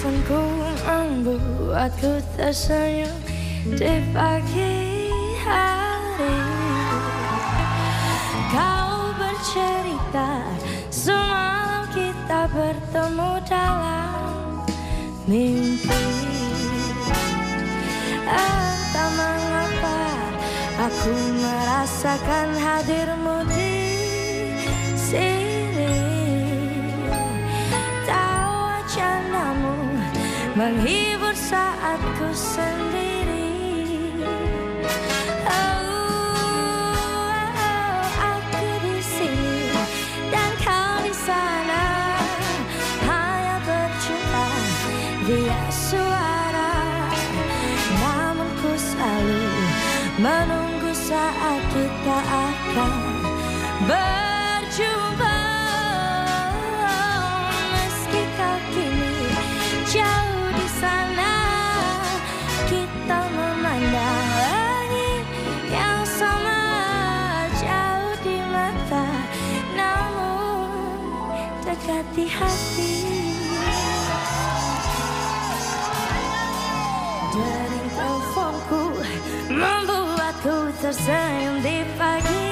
membuatku tersenyum di pagi hari. Kau bercerita semalam kita bertemu dalam mimpi. Entah mengapa aku merasakan hadirmu di sini menghibur saat ku sendiri. Oh, oh, aku di sini dan kau di sana. Hanya berjumpa via suara. Namun ku selalu menunggu saat kita akan berjumpa di hati Dering teleponku membuatku tersenyum di pagi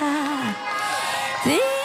namun dekat di hati